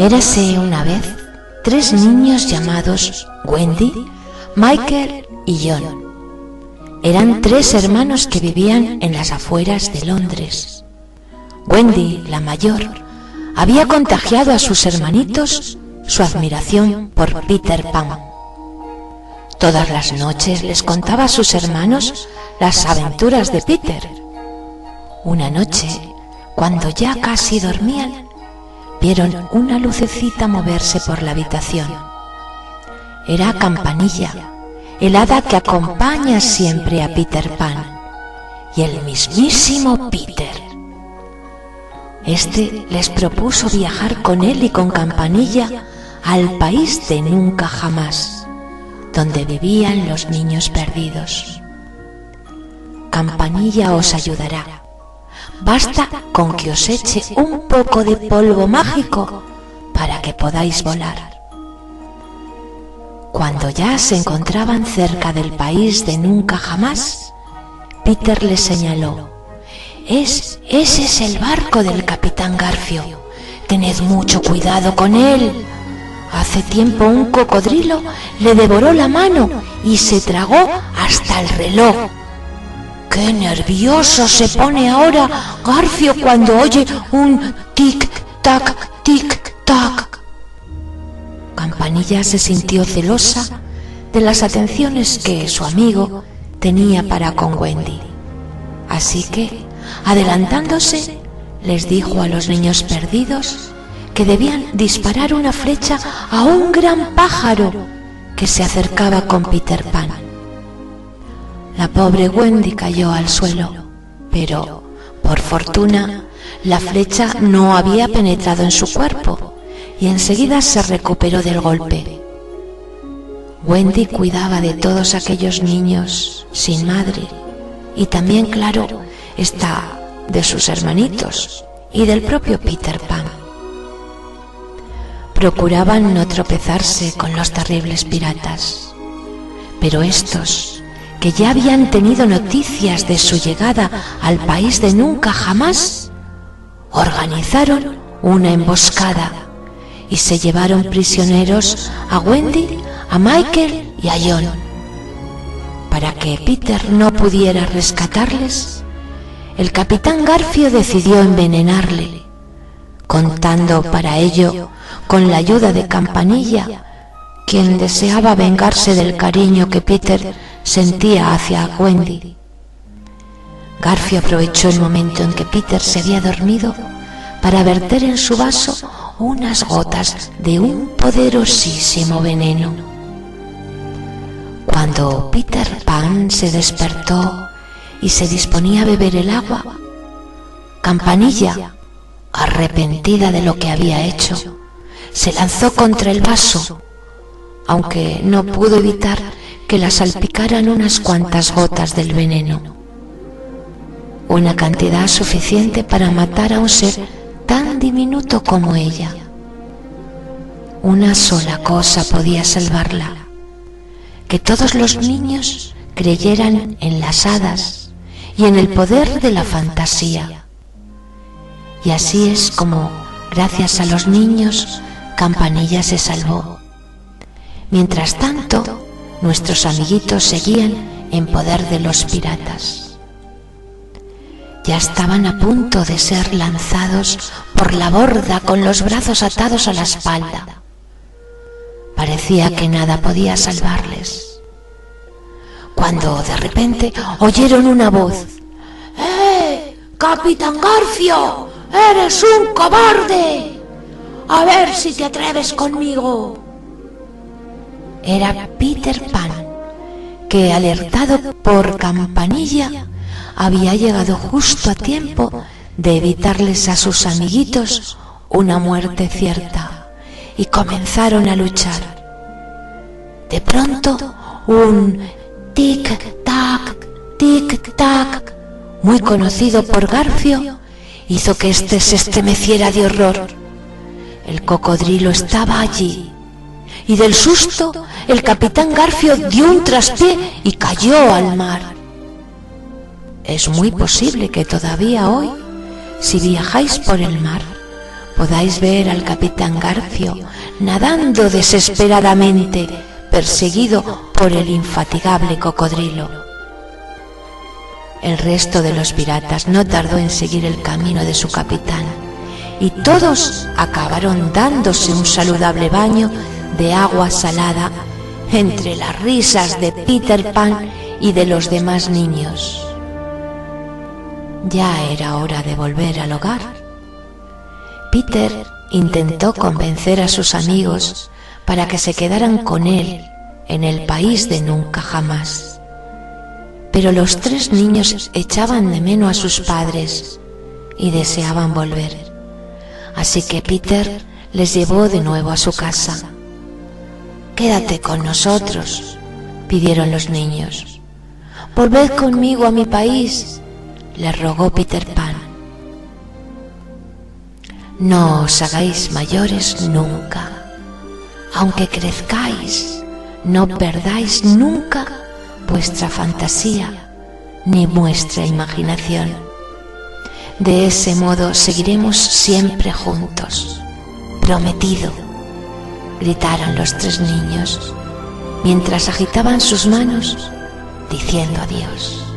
Érase una vez tres niños llamados Wendy, Michael y John. Eran tres hermanos que vivían en las afueras de Londres. Wendy, la mayor, había contagiado a sus hermanitos su admiración por Peter Pan. Todas las noches les contaba a sus hermanos las aventuras de Peter. Una noche, cuando ya casi dormían, vieron una lucecita moverse por la habitación. Era Campanilla, el hada que acompaña siempre a Peter Pan, y el mismísimo Peter. Este les propuso viajar con él y con Campanilla al país de nunca jamás, donde vivían los niños perdidos. Campanilla os ayudará Basta con que os eche un poco de polvo mágico para que podáis volar. Cuando ya se encontraban cerca del país de nunca jamás, Peter le señaló, es, ese es el barco del capitán Garfio. Tened mucho cuidado con él. Hace tiempo un cocodrilo le devoró la mano y se tragó hasta el reloj Qué nervioso se pone ahora Garfio cuando oye un tic-tac, tic-tac. Campanilla se sintió celosa de las atenciones que su amigo tenía para con Wendy. Así que, adelantándose, les dijo a los niños perdidos que debían disparar una flecha a un gran pájaro que se acercaba con Peter Pan. La pobre Wendy cayó al suelo, pero, por fortuna, la flecha no había penetrado en su cuerpo y enseguida se recuperó del golpe. Wendy cuidaba de todos aquellos niños sin madre y también, claro, está de sus hermanitos y del propio Peter Pan. Procuraban no tropezarse con los terribles piratas, pero estos que ya habían tenido noticias de su llegada al país de nunca jamás, organizaron una emboscada y se llevaron prisioneros a Wendy, a Michael y a John. Para que Peter no pudiera rescatarles, el capitán Garfio decidió envenenarle, contando para ello con la ayuda de Campanilla, quien deseaba vengarse del cariño que Peter sentía hacia Wendy. Garfio aprovechó el momento en que Peter se había dormido para verter en su vaso unas gotas de un poderosísimo veneno. Cuando Peter Pan se despertó y se disponía a beber el agua, Campanilla, arrepentida de lo que había hecho, se lanzó contra el vaso, aunque no pudo evitar que la salpicaran unas cuantas gotas del veneno, una cantidad suficiente para matar a un ser tan diminuto como ella. Una sola cosa podía salvarla, que todos los niños creyeran en las hadas y en el poder de la fantasía. Y así es como, gracias a los niños, Campanilla se salvó. Mientras tanto, nuestros amiguitos seguían en poder de los piratas. Ya estaban a punto de ser lanzados por la borda con los brazos atados a la espalda. Parecía que nada podía salvarles. Cuando de repente oyeron una voz. ¡Eh! ¡Capitán Garfio! ¡Eres un cobarde! A ver si te atreves conmigo era Peter Pan, que alertado por campanilla había llegado justo a tiempo de evitarles a sus amiguitos una muerte cierta y comenzaron a luchar. De pronto, un tic-tac, tic-tac, muy conocido por Garfio, hizo que éste se estremeciera de horror. El cocodrilo estaba allí, y del susto el capitán Garfio dio un traspié y cayó al mar. Es muy posible que todavía hoy, si viajáis por el mar, podáis ver al capitán Garfio nadando desesperadamente, perseguido por el infatigable cocodrilo. El resto de los piratas no tardó en seguir el camino de su capitán y todos acabaron dándose un saludable baño de agua salada entre las risas de Peter Pan y de los demás niños. Ya era hora de volver al hogar. Peter intentó convencer a sus amigos para que se quedaran con él en el país de nunca jamás. Pero los tres niños echaban de menos a sus padres y deseaban volver. Así que Peter les llevó de nuevo a su casa. Quédate con nosotros, pidieron los niños. Volved conmigo a mi país, le rogó Peter Pan. No os hagáis mayores nunca. Aunque crezcáis, no perdáis nunca vuestra fantasía ni vuestra imaginación. De ese modo seguiremos siempre juntos. Prometido, gritaron los tres niños mientras agitaban sus manos diciendo adiós.